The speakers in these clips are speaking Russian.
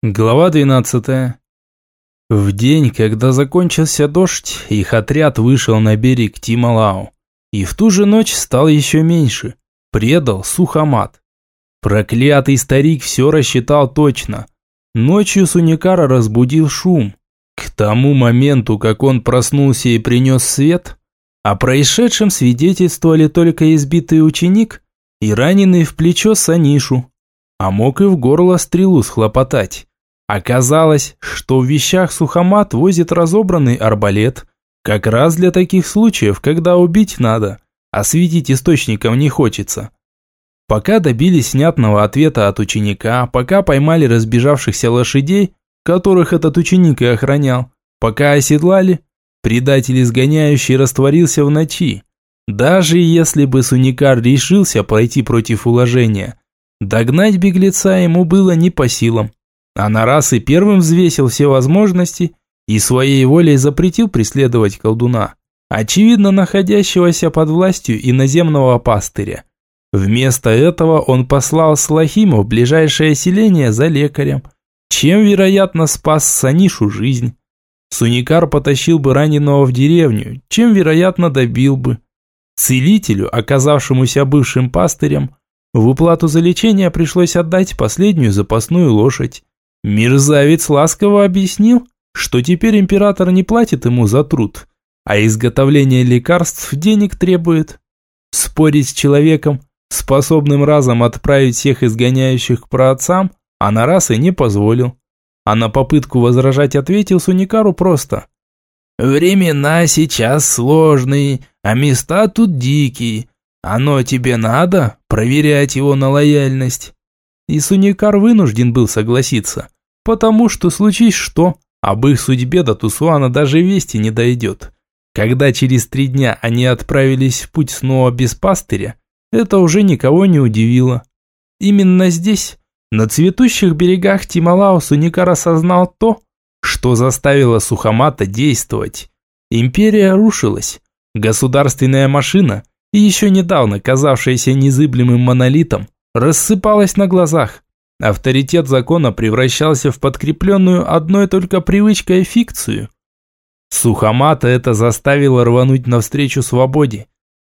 Глава 12. В день, когда закончился дождь, их отряд вышел на берег Тималау. И в ту же ночь стал еще меньше. Предал Сухомат. Проклятый старик все рассчитал точно. Ночью Суникара разбудил шум. К тому моменту, как он проснулся и принес свет, о происшедшем свидетельствовали только избитый ученик и раненый в плечо Санишу. А мог и в горло стрелу схлопотать. Оказалось, что в вещах Сухомат возит разобранный арбалет, как раз для таких случаев, когда убить надо, а светить источником не хочется. Пока добились снятного ответа от ученика, пока поймали разбежавшихся лошадей, которых этот ученик и охранял, пока оседлали, предатель изгоняющий растворился в ночи. Даже если бы Суникар решился пройти против уложения, догнать беглеца ему было не по силам. А Нарас и первым взвесил все возможности и своей волей запретил преследовать колдуна, очевидно находящегося под властью иноземного пастыря. Вместо этого он послал Слахима в ближайшее селение за лекарем, чем, вероятно, спас Санишу жизнь. Суникар потащил бы раненого в деревню, чем, вероятно, добил бы. Целителю, оказавшемуся бывшим пастырем, в уплату за лечение пришлось отдать последнюю запасную лошадь. Мерзавец ласково объяснил, что теперь император не платит ему за труд, а изготовление лекарств денег требует. Спорить с человеком, способным разом отправить всех изгоняющих к праотцам, она раз и не позволил. А на попытку возражать ответил Суникару просто. «Времена сейчас сложные, а места тут дикие. Оно тебе надо проверять его на лояльность?» И Суникар вынужден был согласиться, потому что случись что, об их судьбе до Тусуана даже вести не дойдет. Когда через три дня они отправились в путь снова без пастыря, это уже никого не удивило. Именно здесь, на цветущих берегах Тималао, Суникар осознал то, что заставило Сухомата действовать. Империя рушилась. Государственная машина, еще недавно казавшаяся незыблемым монолитом, рассыпалась на глазах. Авторитет закона превращался в подкрепленную одной только привычкой фикцию. Сухомата это заставило рвануть навстречу свободе.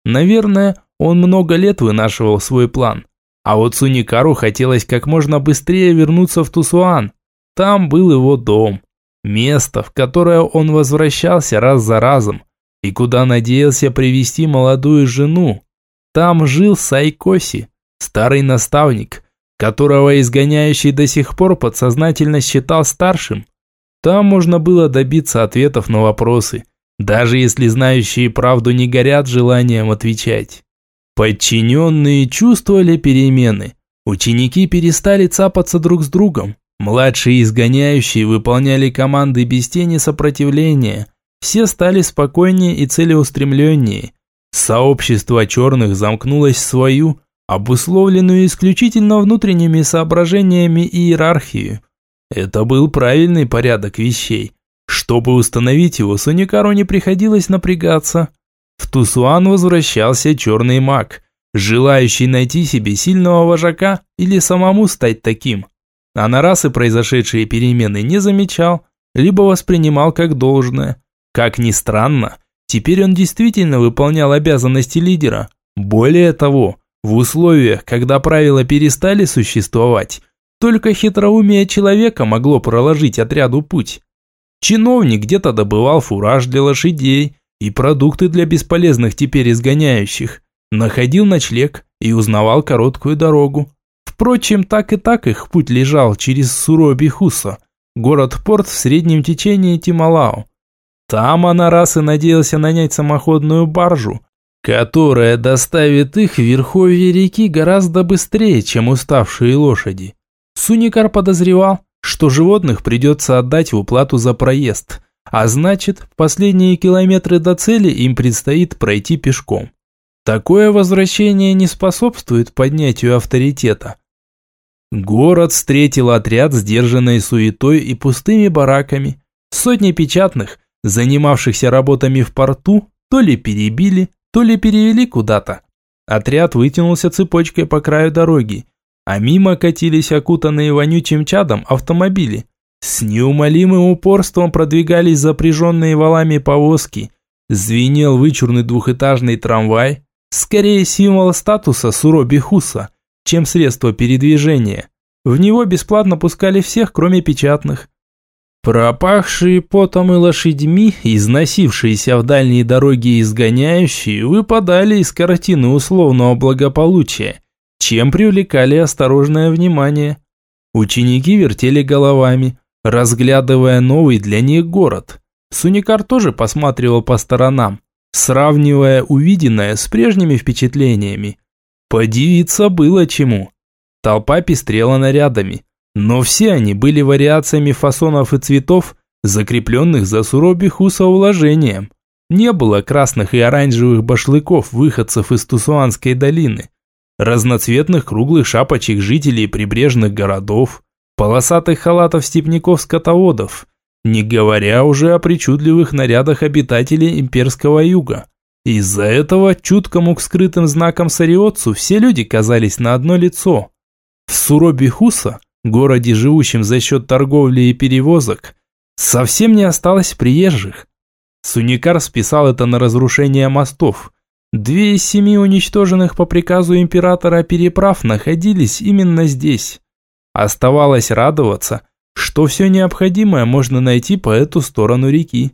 Наверное, он много лет вынашивал свой план. А вот Суникару хотелось как можно быстрее вернуться в Тусуан. Там был его дом. Место, в которое он возвращался раз за разом. И куда надеялся привести молодую жену. Там жил Сайкоси, Старый наставник, которого изгоняющий до сих пор подсознательно считал старшим. Там можно было добиться ответов на вопросы, даже если знающие правду не горят желанием отвечать. Подчиненные чувствовали перемены. Ученики перестали цапаться друг с другом. Младшие изгоняющие выполняли команды без тени сопротивления. Все стали спокойнее и целеустремленнее. Сообщество черных замкнулось в свою, обусловленную исключительно внутренними соображениями и иерархией. Это был правильный порядок вещей. Чтобы установить его, Суникару не приходилось напрягаться. В Тусуан возвращался черный маг, желающий найти себе сильного вожака или самому стать таким. А на расы произошедшие перемены не замечал, либо воспринимал как должное. Как ни странно, теперь он действительно выполнял обязанности лидера. Более того, в условиях, когда правила перестали существовать, только хитроумие человека могло проложить отряду путь. Чиновник где-то добывал фураж для лошадей и продукты для бесполезных теперь изгоняющих, находил ночлег и узнавал короткую дорогу. Впрочем, так и так их путь лежал через Суробихуса, город-порт в среднем течении Тималао. Там она раз и надеялся нанять самоходную баржу, которая доставит их в верховье реки гораздо быстрее, чем уставшие лошади. Суникар подозревал, что животных придется отдать в уплату за проезд, а значит, последние километры до цели им предстоит пройти пешком. Такое возвращение не способствует поднятию авторитета. Город встретил отряд сдержанной суетой и пустыми бараками. Сотни печатных, занимавшихся работами в порту, то ли перебили, то ли перевели куда-то. Отряд вытянулся цепочкой по краю дороги. а мимо катились окутанные вонючим чадом автомобили. С неумолимым упорством продвигались запряженные валами повозки. Звенел вычурный двухэтажный трамвай, скорее символ статуса Суробихуса, чем средство передвижения. В него бесплатно пускали всех, кроме печатных. Пропахшие потом и лошадьми, износившиеся в дальние дороги изгоняющие, выпадали из картины условного благополучия, чем привлекали осторожное внимание. Ученики вертели головами, разглядывая новый для них город. Суникар тоже посматривал по сторонам, сравнивая увиденное с прежними впечатлениями. Подивиться было чему. Толпа пестрела нарядами, но все они были вариациями фасонов и цветов, закрепленных за суробихуса уложением. Не было красных и оранжевых башлыков выходцев из Тусуанской долины, разноцветных круглых шапочек жителей прибрежных городов, полосатых халатов степняков-скотоводов, не говоря уже о причудливых нарядах обитателей имперского юга. Из-за этого чуткому к скрытым знакам Сариотцу все люди казались на одно лицо. В Суробихуса городе, живущем за счет торговли и перевозок, совсем не осталось приезжих. Суникар списал это на разрушение мостов. Две из семи уничтоженных по приказу императора переправ находились именно здесь. Оставалось радоваться, что все необходимое можно найти по эту сторону реки.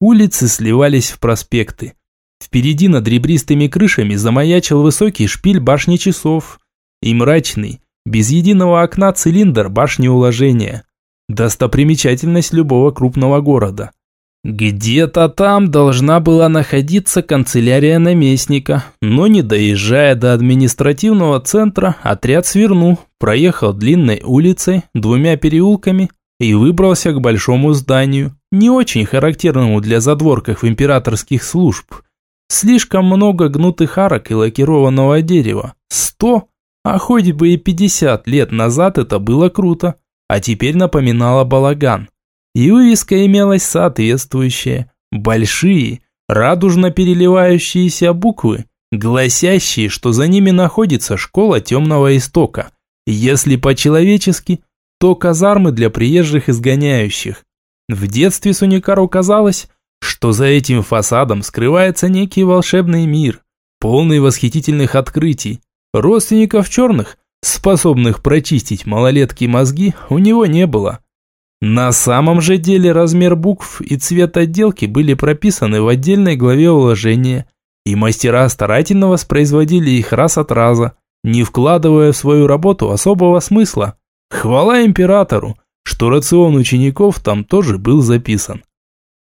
Улицы сливались в проспекты. Впереди над ребристыми крышами замаячил высокий шпиль башни часов и мрачный, без единого окна цилиндр башни уложения. Достопримечательность любого крупного города. Где-то там должна была находиться канцелярия наместника, но не доезжая до административного центра, отряд свернул, проехал длинной улицей, двумя переулками и выбрался к большому зданию, не очень характерному для задворков императорских служб. Слишком много гнутых арок и лакированного дерева. Сто а хоть бы и 50 лет назад это было круто, а теперь напоминало балаган. И вывеска имелась соответствующая. Большие, радужно переливающиеся буквы, гласящие, что за ними находится школа темного истока. Если по-человечески, то казармы для приезжих изгоняющих. В детстве Суникару казалось, что за этим фасадом скрывается некий волшебный мир, полный восхитительных открытий, Родственников черных, способных прочистить малолетки мозги, у него не было. На самом же деле размер букв и цвет отделки были прописаны в отдельной главе уложения, и мастера старательно воспроизводили их раз от раза, не вкладывая в свою работу особого смысла. Хвала императору, что рацион учеников там тоже был записан.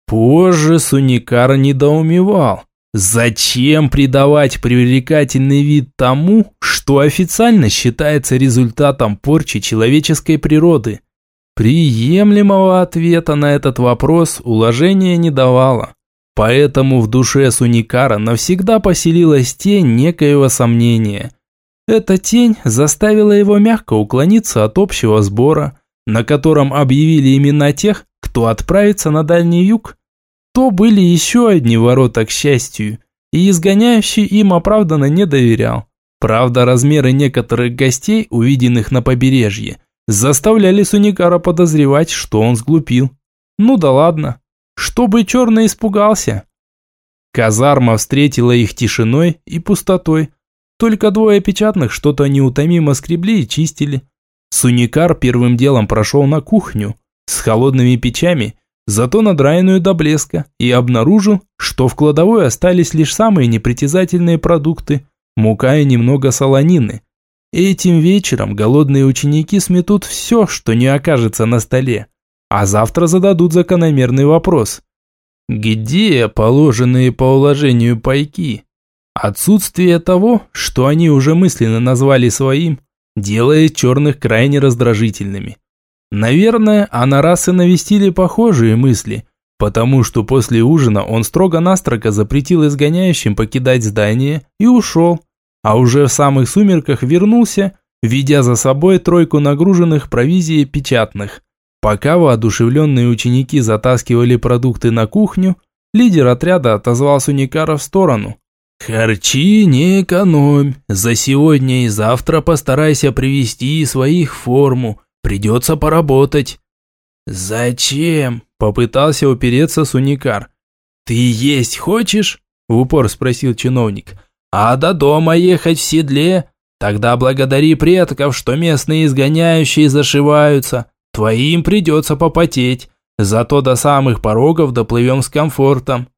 Позже Суникар недоумевал, Зачем придавать привлекательный вид тому, что официально считается результатом порчи человеческой природы? Приемлемого ответа на этот вопрос уложение не давало. Поэтому в душе Суникара навсегда поселилась тень некоего сомнения. Эта тень заставила его мягко уклониться от общего сбора, на котором объявили имена тех, кто отправится на Дальний Юг то были еще одни ворота к счастью, и изгоняющий им оправданно не доверял. Правда, размеры некоторых гостей, увиденных на побережье, заставляли Суникара подозревать, что он сглупил. Ну да ладно, чтобы черный испугался. Казарма встретила их тишиной и пустотой. Только двое печатных что-то неутомимо скребли и чистили. Суникар первым делом прошел на кухню с холодными печами зато надраенную до блеска, и обнаружил, что в кладовой остались лишь самые непритязательные продукты – мука и немного солонины. Этим вечером голодные ученики сметут все, что не окажется на столе, а завтра зададут закономерный вопрос. Где положенные по уложению пайки? Отсутствие того, что они уже мысленно назвали своим, делает черных крайне раздражительными. Наверное, а на расы навестили похожие мысли, потому что после ужина он строго-настрого запретил изгоняющим покидать здание и ушел, а уже в самых сумерках вернулся, ведя за собой тройку нагруженных провизией печатных. Пока воодушевленные ученики затаскивали продукты на кухню, лидер отряда отозвал Суникара в сторону. Харчи не экономь. За сегодня и завтра постарайся привести своих в форму. Придется поработать. Зачем? Попытался упереться Суникар. Ты есть хочешь? В упор спросил чиновник. А до дома ехать в седле? Тогда благодари предков, что местные изгоняющие зашиваются. Твоим придется попотеть. Зато до самых порогов доплывем с комфортом.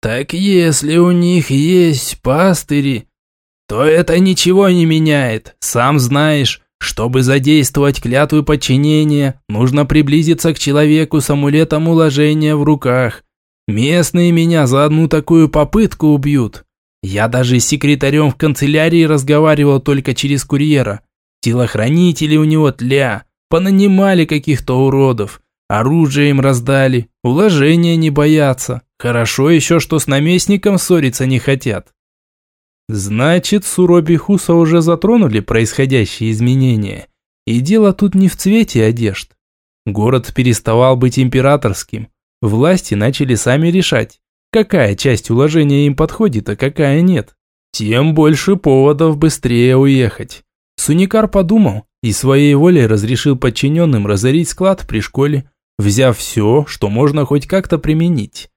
Так если у них есть пастыри, то это ничего не меняет. Сам знаешь, чтобы задействовать клятву подчинения, нужно приблизиться к человеку с амулетом уложения в руках. Местные меня за одну такую попытку убьют. Я даже с секретарем в канцелярии разговаривал только через курьера. Телохранители у него тля, понанимали каких-то уродов. Оружие им раздали, уложения не боятся. Хорошо еще, что с наместником ссориться не хотят. Значит, Суроби Хуса уже затронули происходящие изменения. И дело тут не в цвете одежд. Город переставал быть императорским. Власти начали сами решать, какая часть уложения им подходит, а какая нет. Тем больше поводов быстрее уехать. Суникар подумал и своей волей разрешил подчиненным разорить склад при школе, взяв все, что можно хоть как-то применить.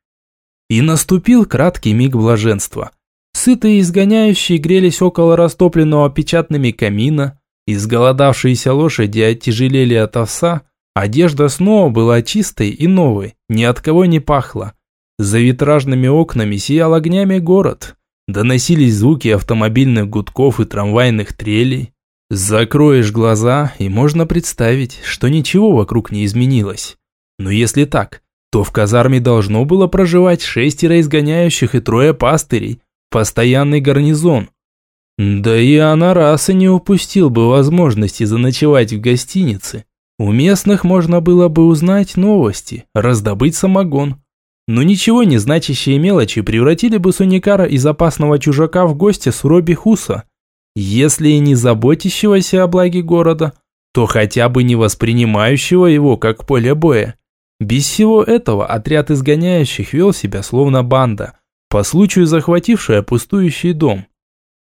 И наступил краткий миг блаженства. Сытые изгоняющие грелись около растопленного печатными камина, изголодавшиеся лошади оттяжелели от овса, одежда снова была чистой и новой, ни от кого не пахла. За витражными окнами сиял огнями город. Доносились звуки автомобильных гудков и трамвайных трелей. Закроешь глаза, и можно представить, что ничего вокруг не изменилось. Но если так, то в казарме должно было проживать шестеро изгоняющих и трое пастырей, постоянный гарнизон. Да и Анараса не упустил бы возможности заночевать в гостинице. У местных можно было бы узнать новости, раздобыть самогон. Но ничего не значащие мелочи превратили бы Суникара из опасного чужака в гостя с Робби Хуса. Если и не заботящегося о благе города, то хотя бы не воспринимающего его как поле боя. Без всего этого отряд изгоняющих вел себя словно банда, по случаю захватившая пустующий дом.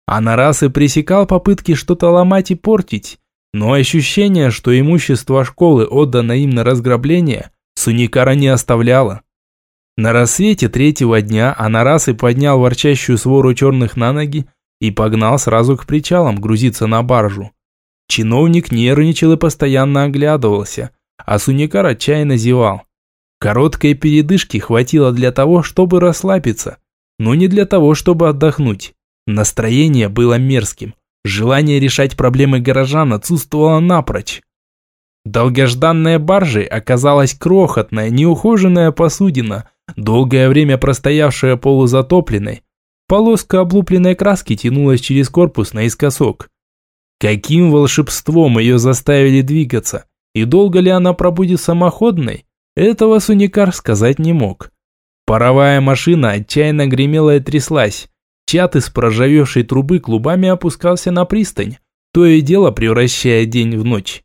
А на раз и пресекал попытки что-то ломать и портить, но ощущение, что имущество школы отдано им на разграбление, Суникара не оставляло. На рассвете третьего дня Анарас и поднял ворчащую свору черных на ноги и погнал сразу к причалам грузиться на баржу. Чиновник нервничал и постоянно оглядывался – а Суникар отчаянно зевал. Короткой передышки хватило для того, чтобы расслабиться, но не для того, чтобы отдохнуть. Настроение было мерзким. Желание решать проблемы горожан отсутствовало напрочь. Долгожданная баржей оказалась крохотная, неухоженная посудина, долгое время простоявшая полузатопленной. Полоска облупленной краски тянулась через корпус наискосок. Каким волшебством ее заставили двигаться? И долго ли она пробудет самоходной, этого Суникар сказать не мог. Паровая машина отчаянно гремела и тряслась. Чат из проржавевшей трубы клубами опускался на пристань, то и дело превращая день в ночь.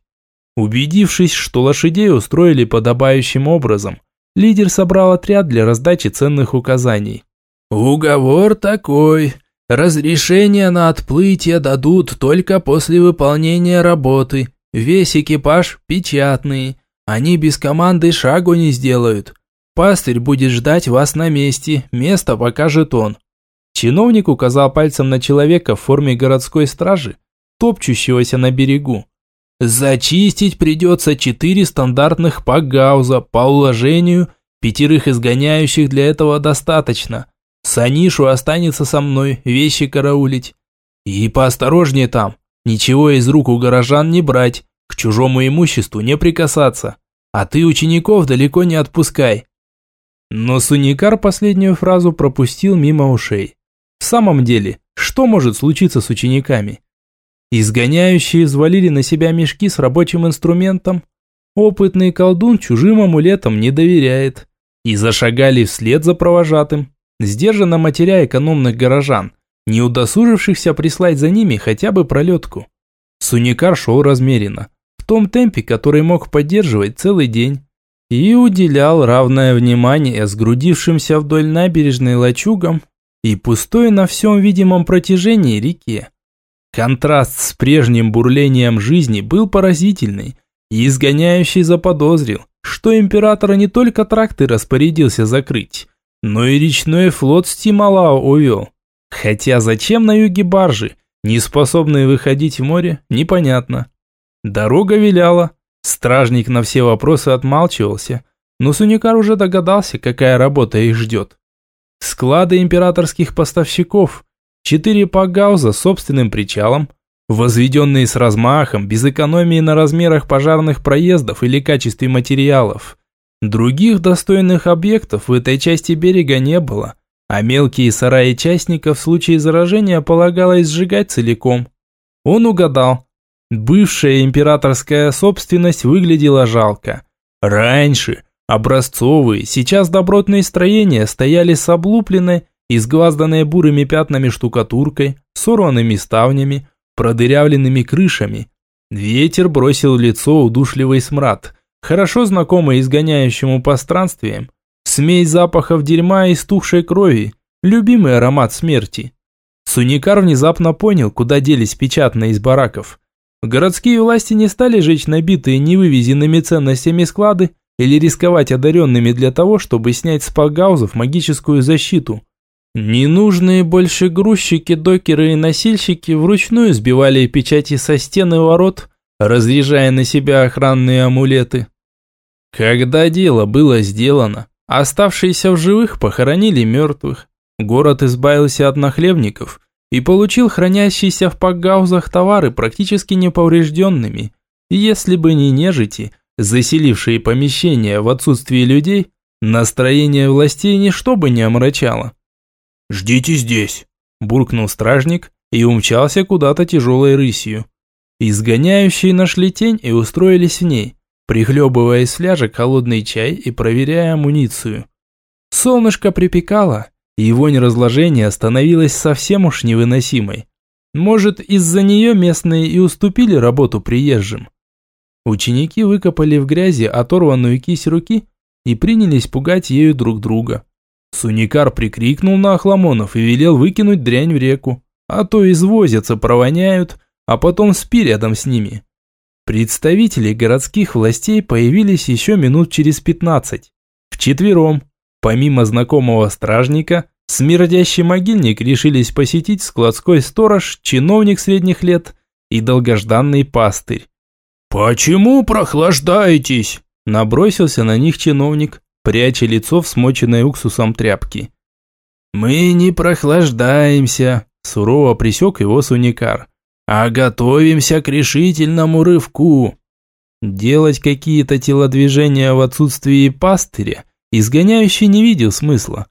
Убедившись, что лошадей устроили подобающим образом, лидер собрал отряд для раздачи ценных указаний. «Уговор такой. Разрешение на отплытие дадут только после выполнения работы. Весь экипаж печатный. Они без команды шагу не сделают. Пастырь будет ждать вас на месте, место покажет он. Чиновник указал пальцем на человека в форме городской стражи, топчущегося на берегу. Зачистить придется четыре стандартных пагауза по уложению, пятерых изгоняющих для этого достаточно. Санишу останется со мной, вещи караулить. И поосторожнее там, Ничего из рук у горожан не брать, к чужому имуществу не прикасаться. А ты учеников далеко не отпускай. Но Суникар последнюю фразу пропустил мимо ушей. В самом деле, что может случиться с учениками? Изгоняющие взвалили на себя мешки с рабочим инструментом. Опытный колдун чужим амулетам не доверяет. И зашагали вслед за провожатым, сдержанно матеря экономных горожан – не удосужившихся прислать за ними хотя бы пролетку. Суникар шел размеренно, в том темпе, который мог поддерживать целый день, и уделял равное внимание сгрудившимся вдоль набережной лачугам, и пустой на всем видимом протяжении реке. Контраст с прежним бурлением жизни был поразительный, и изгоняющий заподозрил, что император не только тракты распорядился закрыть, но и речной флот с Тималао увел. Хотя зачем на юге баржи, не способные выходить в море, непонятно. Дорога виляла, стражник на все вопросы отмалчивался, но Суникар уже догадался, какая работа их ждет. Склады императорских поставщиков, четыре пагауза с собственным причалом, возведенные с размахом, без экономии на размерах пожарных проездов или качестве материалов. Других достойных объектов в этой части берега не было, а мелкие сараи частников в случае заражения полагалось сжигать целиком. Он угадал. Бывшая императорская собственность выглядела жалко. Раньше образцовые, сейчас добротные строения стояли с облупленной, изглазданной бурыми пятнами штукатуркой, сорванными ставнями, продырявленными крышами. Ветер бросил в лицо удушливый смрад, хорошо знакомый изгоняющему пространствием, Смесь запахов дерьма и стухшей крови, любимый аромат смерти. Суникар внезапно понял, куда делись печатные из бараков. Городские власти не стали жечь набитые невывезенными ценностями склады или рисковать одаренными для того, чтобы снять с пагаузов магическую защиту. Ненужные больше грузчики, докеры и носильщики вручную сбивали печати со стены ворот, разъезжая на себя охранные амулеты. Когда дело было сделано, Оставшиеся в живых похоронили мертвых. Город избавился от нахлебников и получил хранящиеся в пакгаузах товары практически неповрежденными. Если бы не нежити, заселившие помещения в отсутствие людей, настроение властей ничто бы не омрачало. «Ждите здесь», – буркнул стражник и умчался куда-то тяжелой рысью. Изгоняющие нашли тень и устроились в ней прихлебывая из фляжек холодный чай и проверяя амуницию. Солнышко припекало, и вонь разложения становилась совсем уж невыносимой. Может, из-за нее местные и уступили работу приезжим. Ученики выкопали в грязи оторванную кисть руки и принялись пугать ею друг друга. Суникар прикрикнул на Ахламонов и велел выкинуть дрянь в реку, а то извозятся, провоняют, а потом спи рядом с ними. Представители городских властей появились еще минут через пятнадцать. Вчетвером, помимо знакомого стражника, смердящий могильник решились посетить складской сторож, чиновник средних лет и долгожданный пастырь. «Почему прохлаждаетесь?» Набросился на них чиновник, пряча лицо в смоченной уксусом тряпки. «Мы не прохлаждаемся», – сурово присек его суникар а готовимся к решительному рывку. Делать какие-то телодвижения в отсутствии пастыря изгоняющий не видел смысла.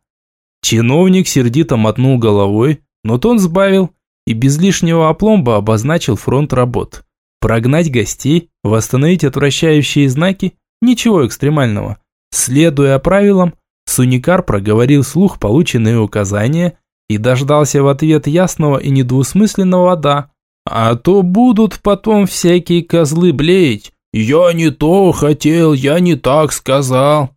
Чиновник сердито мотнул головой, но тон сбавил и без лишнего опломба обозначил фронт работ. Прогнать гостей, восстановить отвращающие знаки – ничего экстремального. Следуя правилам, Суникар проговорил слух полученные указания и дождался в ответ ясного и недвусмысленного «да». А то будут потом всякие козлы блеять. «Я не то хотел, я не так сказал».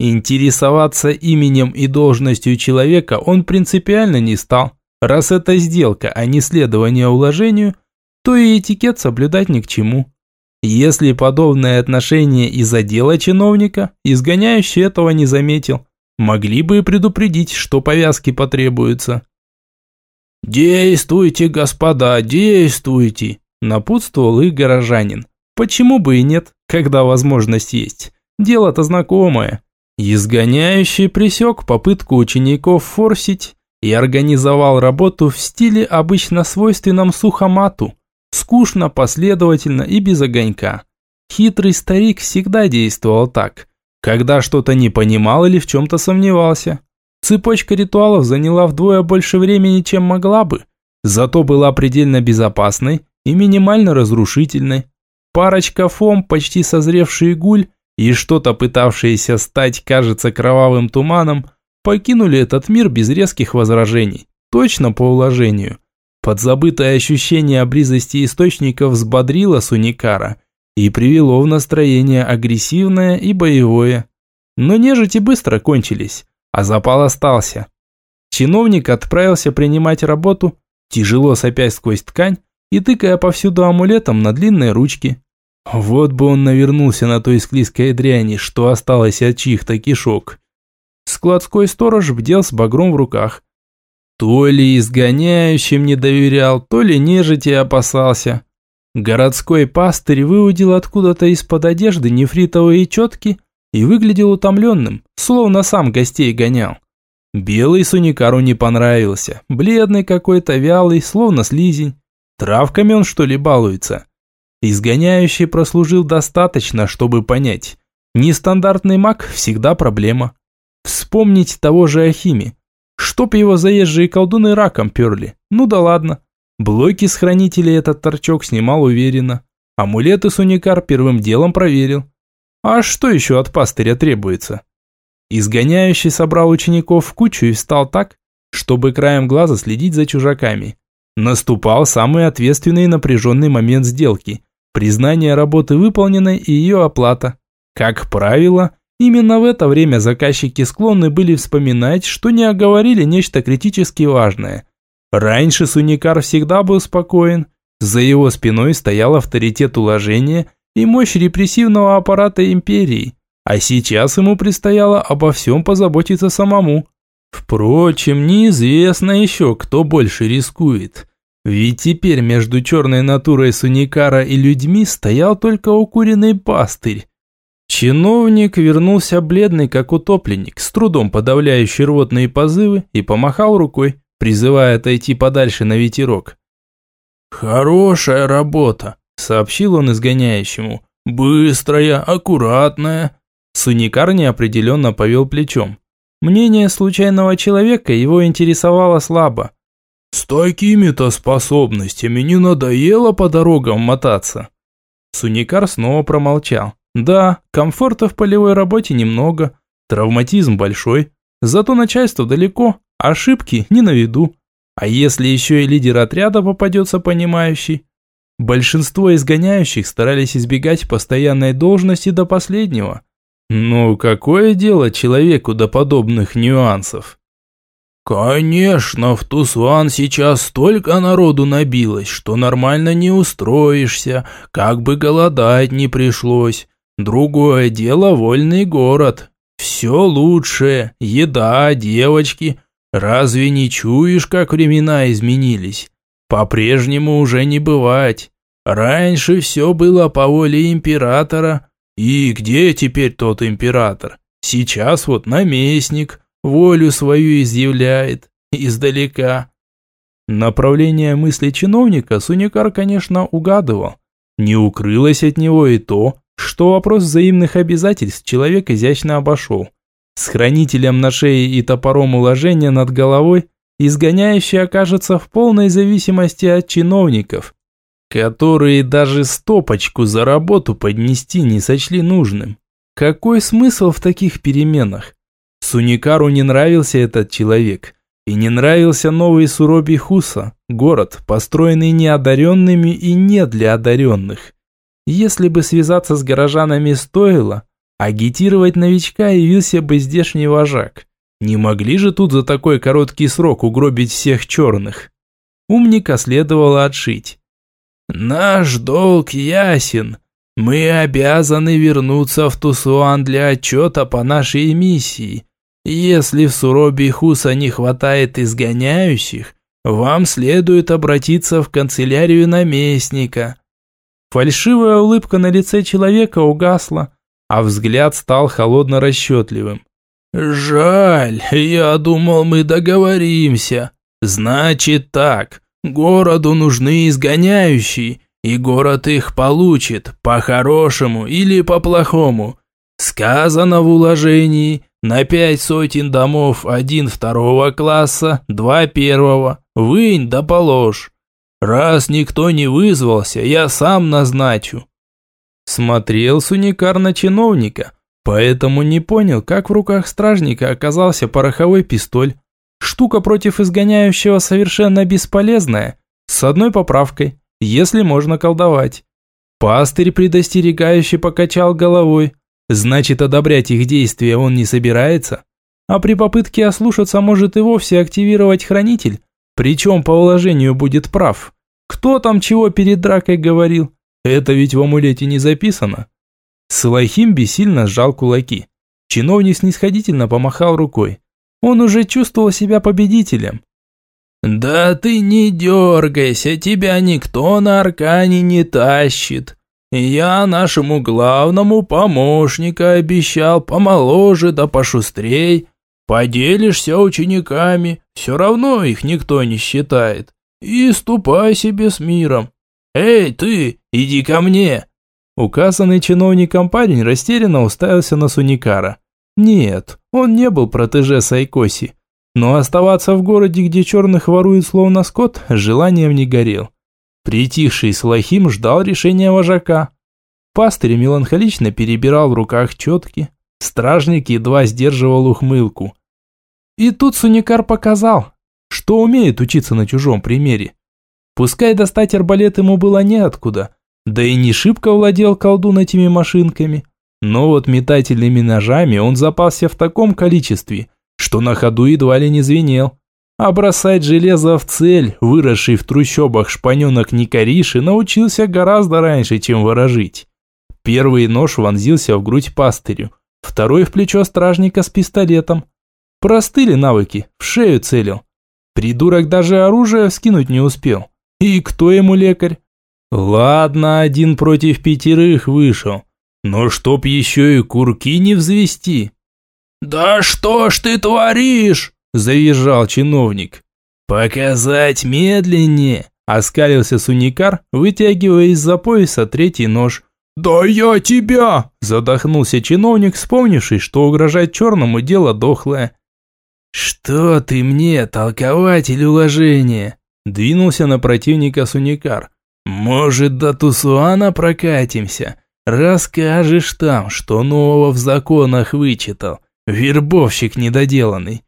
Интересоваться именем и должностью человека он принципиально не стал. Раз это сделка, а не следование уложению, то и этикет соблюдать ни к чему. Если подобное отношение из-за дела чиновника, изгоняющий этого не заметил, могли бы и предупредить, что повязки потребуются. «Действуйте, господа, действуйте!» – напутствовал их горожанин. «Почему бы и нет, когда возможность есть? Дело-то знакомое». Изгоняющий пресек попытку учеников форсить и организовал работу в стиле обычно свойственном сухомату. Скучно, последовательно и без огонька. Хитрый старик всегда действовал так, когда что-то не понимал или в чем-то сомневался. Цепочка ритуалов заняла вдвое больше времени, чем могла бы, зато была предельно безопасной и минимально разрушительной. Парочка фом, почти созревший гуль и что-то пытавшиеся стать, кажется, кровавым туманом, покинули этот мир без резких возражений, точно по уложению. Подзабытое ощущение близости источников взбодрило Суникара и привело в настроение агрессивное и боевое. Но нежити быстро кончились а запал остался. Чиновник отправился принимать работу, тяжело сопясь сквозь ткань и тыкая повсюду амулетом на длинные ручки. Вот бы он навернулся на той склизкой дряни, что осталось от чьих-то кишок. Складской сторож бдел с багром в руках. То ли изгоняющим не доверял, то ли нежити опасался. Городской пастырь выудил откуда-то из-под одежды нефритовые четки и выглядел утомленным, словно сам гостей гонял. Белый суникару не понравился, бледный какой-то, вялый, словно слизень. Травками он что ли балуется? Изгоняющий прослужил достаточно, чтобы понять. Нестандартный маг всегда проблема. Вспомнить того же Ахими. Чтоб его заезжие колдуны раком перли. Ну да ладно. Блоки с хранителей этот торчок снимал уверенно. Амулеты Суникар первым делом проверил. А что еще от пастыря требуется? Изгоняющий собрал учеников в кучу и встал так, чтобы краем глаза следить за чужаками. Наступал самый ответственный и напряженный момент сделки – признание работы выполненной и ее оплата. Как правило, именно в это время заказчики склонны были вспоминать, что не оговорили нечто критически важное. Раньше Суникар всегда был спокоен, за его спиной стоял авторитет уложения и мощь репрессивного аппарата империи, а сейчас ему предстояло обо всем позаботиться самому. Впрочем, неизвестно еще, кто больше рискует. Ведь теперь между черной натурой Суникара и людьми стоял только укуренный пастырь. Чиновник вернулся бледный, как утопленник, с трудом подавляющий рвотные позывы, и помахал рукой призывая отойти подальше на ветерок. «Хорошая работа», – сообщил он изгоняющему. «Быстрая, аккуратная». Суникар неопределенно повел плечом. Мнение случайного человека его интересовало слабо. «С такими-то способностями не надоело по дорогам мотаться?» Суникар снова промолчал. «Да, комфорта в полевой работе немного, травматизм большой, зато начальство далеко, Ошибки не на виду. А если еще и лидер отряда попадется понимающий? Большинство изгоняющих старались избегать постоянной должности до последнего. Ну, какое дело человеку до подобных нюансов? Конечно, в Тусуан сейчас столько народу набилось, что нормально не устроишься, как бы голодать не пришлось. Другое дело вольный город. Все лучшее, еда, девочки – Разве не чуешь, как времена изменились? По-прежнему уже не бывать. Раньше все было по воле императора. И где теперь тот император? Сейчас вот наместник волю свою изъявляет. Издалека. Направление мысли чиновника Суникар, конечно, угадывал. Не укрылось от него и то, что вопрос взаимных обязательств человек изящно обошел. С хранителем на шее и топором уложения над головой изгоняющий окажется в полной зависимости от чиновников, которые даже стопочку за работу поднести не сочли нужным. Какой смысл в таких переменах? Суникару не нравился этот человек, и не нравился новый Суроби Хуса, город, построенный неодаренными и не для одаренных. Если бы связаться с горожанами стоило, Агитировать новичка явился бы здешний вожак. Не могли же тут за такой короткий срок угробить всех черных. Умника следовало отшить. «Наш долг ясен. Мы обязаны вернуться в Тусуан для отчета по нашей миссии. Если в Суроби Хуса не хватает изгоняющих, вам следует обратиться в канцелярию наместника». Фальшивая улыбка на лице человека угасла, а взгляд стал холодно-расчетливым. «Жаль, я думал, мы договоримся. Значит так, городу нужны изгоняющие, и город их получит, по-хорошему или по-плохому. Сказано в уложении, на пять сотен домов один второго класса, два первого, вынь да положь. Раз никто не вызвался, я сам назначу. Смотрел Суникар на чиновника, поэтому не понял, как в руках стражника оказался пороховой пистоль. Штука против изгоняющего совершенно бесполезная, с одной поправкой, если можно колдовать. Пастырь предостерегающе покачал головой. Значит, одобрять их действия он не собирается? а при попытке ослушаться может и вовсе активировать хранитель, причем по уложению будет прав. Кто там чего перед дракой говорил? Это ведь в амулете не записано. Салахим бессильно сжал кулаки. Чиновник снисходительно помахал рукой. Он уже чувствовал себя победителем. «Да ты не дергайся, тебя никто на аркане не тащит. Я нашему главному помощника обещал помоложе да пошустрей. Поделишься учениками, все равно их никто не считает. И ступай себе с миром. Эй, ты, иди ко мне!» Указанный чиновником парень растерянно уставился на Суникара. Нет, он не был протеже Сайкоси. Но оставаться в городе, где черных воруют словно скот, желанием не горел. Притихший Слахим ждал решения вожака. Пастырь меланхолично перебирал в руках четки. Стражник едва сдерживал ухмылку. И тут Суникар показал, что умеет учиться на чужом примере. Пускай достать арбалет ему было неоткуда, да и не шибко владел колдун этими машинками. Но вот метательными ножами он запасся в таком количестве, что на ходу едва ли не звенел. А бросать железо в цель, выросший в трущобах шпаненок Никариши, научился гораздо раньше, чем ворожить. Первый нож вонзился в грудь пастырю, второй в плечо стражника с пистолетом. Простыли навыки, в шею целил. Придурок даже оружие вскинуть не успел. И кто ему лекарь? Ладно, один против пятерых вышел. Но чтоб еще и курки не взвести. «Да что ж ты творишь?» – завизжал чиновник. «Показать медленнее!» – оскалился Суникар, вытягивая из-за пояса третий нож. «Да я тебя!» – задохнулся чиновник, вспомнивший, что угрожать черному дело дохлое. «Что ты мне, толкователь уложения?» – двинулся на противника Суникар. «Может, до Тусуана прокатимся? Расскажешь там, что нового в законах вычитал. Вербовщик недоделанный.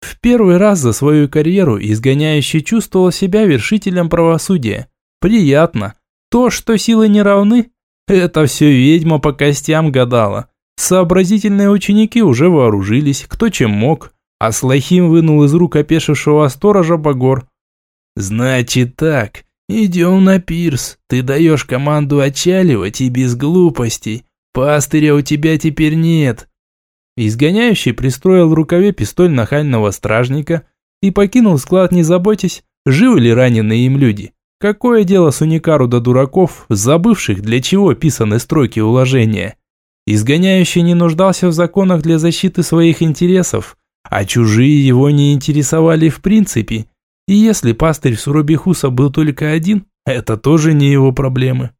В первый раз за свою карьеру изгоняющий чувствовал себя вершителем правосудия. Приятно. То, что силы не равны, это все ведьма по костям гадала. Сообразительные ученики уже вооружились, кто чем мог, а Слахим вынул из рук опешившего сторожа Багор. «Значит так, идем на пирс, ты даешь команду отчаливать и без глупостей. Пастыря у тебя теперь нет, Изгоняющий пристроил в рукаве пистоль нахального стражника и покинул склад, не заботясь, живы ли раненые им люди. Какое дело Суникару до дураков, забывших, для чего писаны строки уложения. Изгоняющий не нуждался в законах для защиты своих интересов, а чужие его не интересовали в принципе. И если пастырь Сурубихуса был только один, это тоже не его проблемы.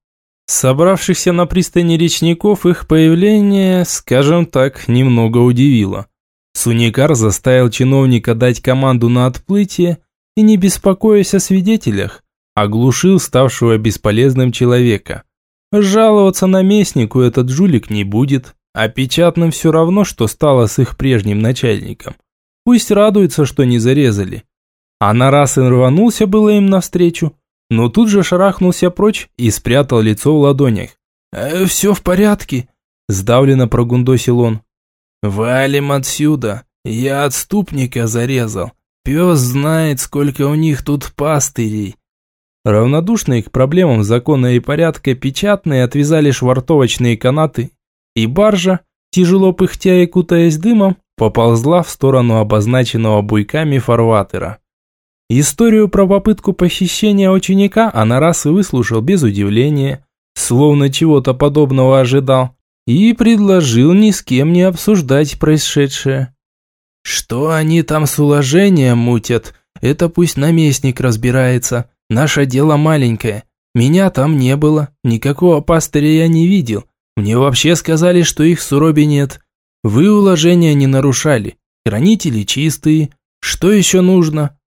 Собравшихся на пристани речников их появление, скажем так, немного удивило. Суникар заставил чиновника дать команду на отплытие и, не беспокоясь о свидетелях, оглушил ставшего бесполезным человека. Жаловаться наместнику этот жулик не будет, а печатным все равно, что стало с их прежним начальником. Пусть радуется, что не зарезали. А на раз и рванулся было им навстречу, но тут же шарахнулся прочь и спрятал лицо в ладонях. «Э, «Все в порядке», – сдавленно прогундосил он. «Валим отсюда, я отступника зарезал. Пес знает, сколько у них тут пастырей». Равнодушные к проблемам закона и порядка печатные отвязали швартовочные канаты, и баржа, тяжело пыхтя и кутаясь дымом, поползла в сторону обозначенного буйками фарватера. Историю про попытку похищения ученика она раз и выслушал без удивления, словно чего-то подобного ожидал, и предложил ни с кем не обсуждать происшедшее. «Что они там с уложением мутят, это пусть наместник разбирается, наше дело маленькое. Меня там не было, никакого пастыря я не видел. Мне вообще сказали, что их в суробе нет. Вы уложения не нарушали, хранители чистые. Что еще нужно?»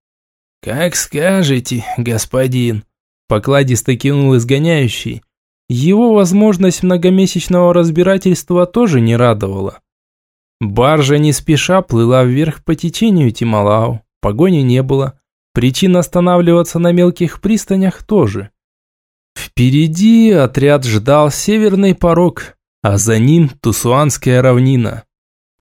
«Как скажете, господин», – покладисто кинул изгоняющий. Его возможность многомесячного разбирательства тоже не радовала. Баржа не спеша плыла вверх по течению Тималау. Погони не было. Причин останавливаться на мелких пристанях тоже. Впереди отряд ждал северный порог, а за ним Тусуанская равнина.